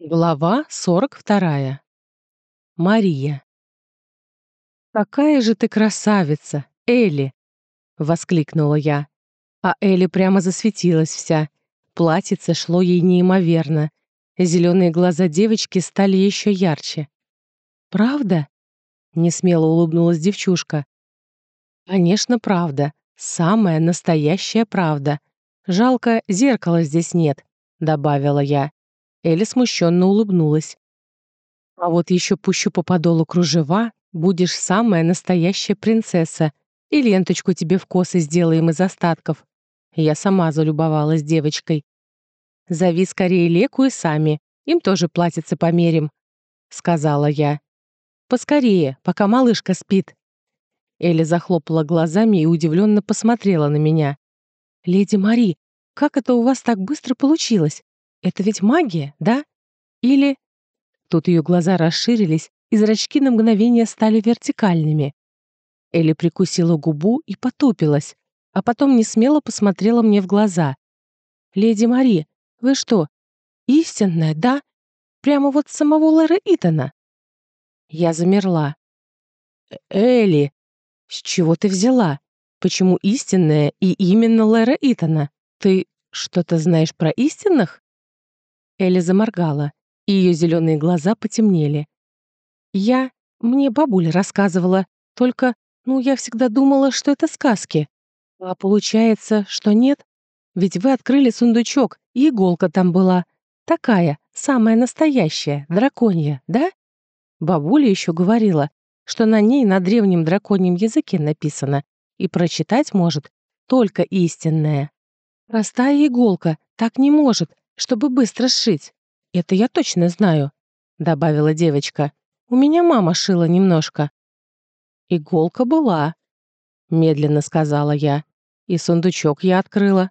Глава 42. Мария. «Какая же ты красавица, Элли!» — воскликнула я. А Элли прямо засветилась вся. Платьице шло ей неимоверно. Зеленые глаза девочки стали еще ярче. «Правда?» — несмело улыбнулась девчушка. «Конечно, правда. Самая настоящая правда. Жалко, зеркала здесь нет», — добавила я. Элли смущенно улыбнулась. «А вот еще пущу по подолу кружева, будешь самая настоящая принцесса, и ленточку тебе в косы сделаем из остатков». Я сама залюбовалась девочкой. «Зови скорее Леку и сами, им тоже платьице померим», — сказала я. «Поскорее, пока малышка спит». Элли захлопала глазами и удивленно посмотрела на меня. «Леди Мари, как это у вас так быстро получилось? Это ведь магия, да? Или...» Тут ее глаза расширились, и зрачки на мгновение стали вертикальными. Элли прикусила губу и потупилась, а потом несмело посмотрела мне в глаза. «Леди Мари, вы что, истинная, да? Прямо вот самого Лэра Итана?» Я замерла. «Э, «Элли, с чего ты взяла? Почему истинная и именно Лэра Итана? Ты что-то знаешь про истинных?» Элли заморгала, и ее зеленые глаза потемнели. «Я... Мне бабуля рассказывала, только, ну, я всегда думала, что это сказки. А получается, что нет? Ведь вы открыли сундучок, и иголка там была. Такая, самая настоящая, драконья, да? Бабуля еще говорила, что на ней на древнем драконьем языке написано, и прочитать может только истинная. Простая иголка так не может, чтобы быстро сшить. Это я точно знаю», — добавила девочка. «У меня мама шила немножко». «Иголка была», — медленно сказала я. «И сундучок я открыла».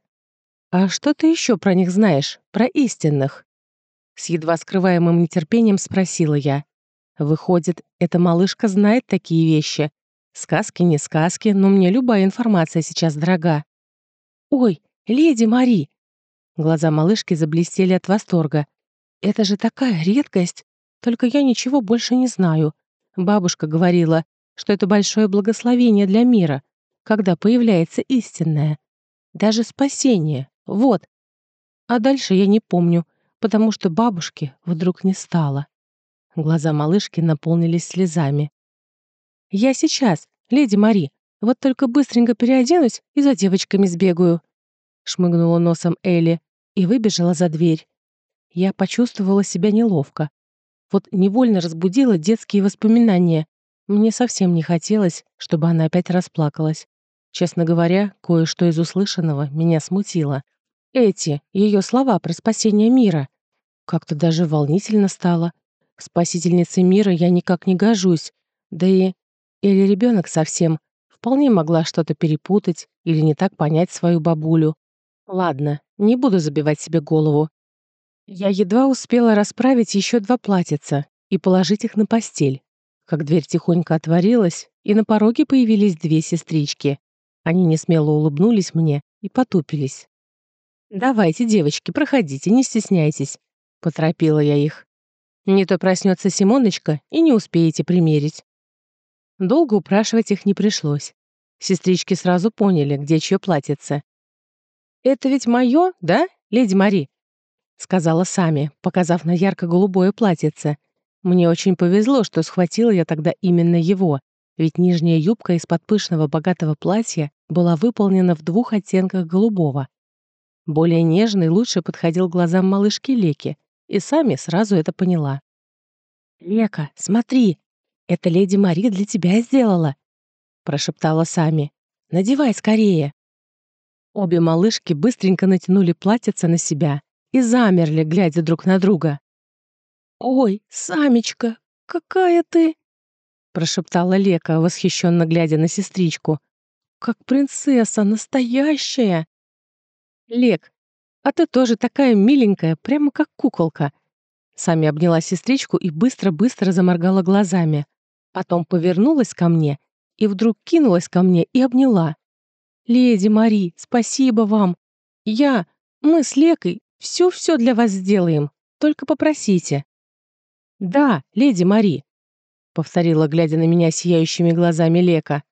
«А что ты еще про них знаешь, про истинных?» С едва скрываемым нетерпением спросила я. «Выходит, эта малышка знает такие вещи. Сказки не сказки, но мне любая информация сейчас дорога». «Ой, леди Мари, Глаза малышки заблестели от восторга. «Это же такая редкость! Только я ничего больше не знаю. Бабушка говорила, что это большое благословение для мира, когда появляется истинное. Даже спасение. Вот. А дальше я не помню, потому что бабушки вдруг не стало». Глаза малышки наполнились слезами. «Я сейчас, леди Мари, вот только быстренько переоденусь и за девочками сбегаю», шмыгнула носом Элли и выбежала за дверь. Я почувствовала себя неловко. Вот невольно разбудила детские воспоминания. Мне совсем не хотелось, чтобы она опять расплакалась. Честно говоря, кое-что из услышанного меня смутило. Эти, ее слова про спасение мира. Как-то даже волнительно стало. К спасительнице мира я никак не гожусь. Да и... Или ребенок совсем. Вполне могла что-то перепутать или не так понять свою бабулю. Ладно, не буду забивать себе голову. Я едва успела расправить еще два платьица и положить их на постель, как дверь тихонько отворилась, и на пороге появились две сестрички. Они несмело улыбнулись мне и потупились. «Давайте, девочки, проходите, не стесняйтесь», — поторопила я их. «Не то проснется Симоночка, и не успеете примерить». Долго упрашивать их не пришлось. Сестрички сразу поняли, где чье платьице, «Это ведь мое, да, леди Мари?» сказала Сами, показав на ярко-голубое платьице. Мне очень повезло, что схватила я тогда именно его, ведь нижняя юбка из-под пышного богатого платья была выполнена в двух оттенках голубого. Более нежный лучше подходил глазам малышки Леки, и Сами сразу это поняла. «Лека, смотри, это леди Мари для тебя сделала», прошептала Сами. «Надевай скорее». Обе малышки быстренько натянули платьица на себя и замерли, глядя друг на друга. «Ой, Самечка, какая ты!» прошептала Лека, восхищенно глядя на сестричку. «Как принцесса, настоящая!» «Лек, а ты тоже такая миленькая, прямо как куколка!» Сами обняла сестричку и быстро-быстро заморгала глазами. Потом повернулась ко мне и вдруг кинулась ко мне и обняла. «Леди Мари, спасибо вам! Я, мы с Лекой все-все для вас сделаем. Только попросите». «Да, леди Мари», — повторила, глядя на меня сияющими глазами Лека.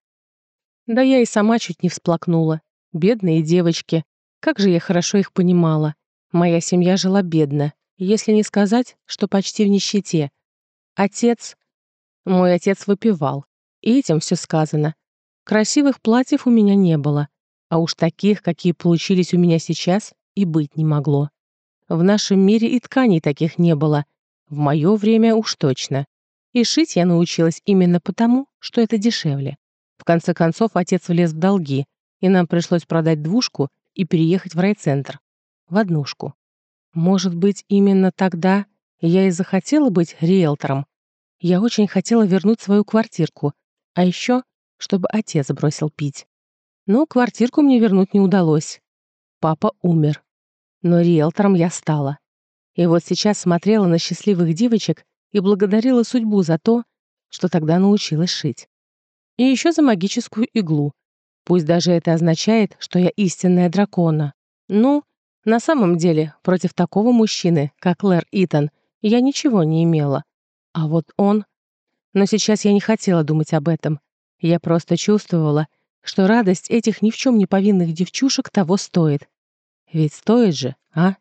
Да я и сама чуть не всплакнула. Бедные девочки. Как же я хорошо их понимала. Моя семья жила бедно, если не сказать, что почти в нищете. Отец... Мой отец выпивал. И этим все сказано. Красивых платьев у меня не было. А уж таких, какие получились у меня сейчас, и быть не могло. В нашем мире и тканей таких не было. В мое время уж точно. И шить я научилась именно потому, что это дешевле. В конце концов, отец влез в долги, и нам пришлось продать двушку и переехать в райцентр. В однушку. Может быть, именно тогда я и захотела быть риэлтором. Я очень хотела вернуть свою квартирку, а еще, чтобы отец бросил пить. Но квартирку мне вернуть не удалось. Папа умер. Но риэлтором я стала. И вот сейчас смотрела на счастливых девочек и благодарила судьбу за то, что тогда научилась шить. И еще за магическую иглу. Пусть даже это означает, что я истинная дракона. Ну, на самом деле, против такого мужчины, как Лэр Итан, я ничего не имела. А вот он... Но сейчас я не хотела думать об этом. Я просто чувствовала, что радость этих ни в чем не повинных девчушек того стоит. Ведь стоит же, а?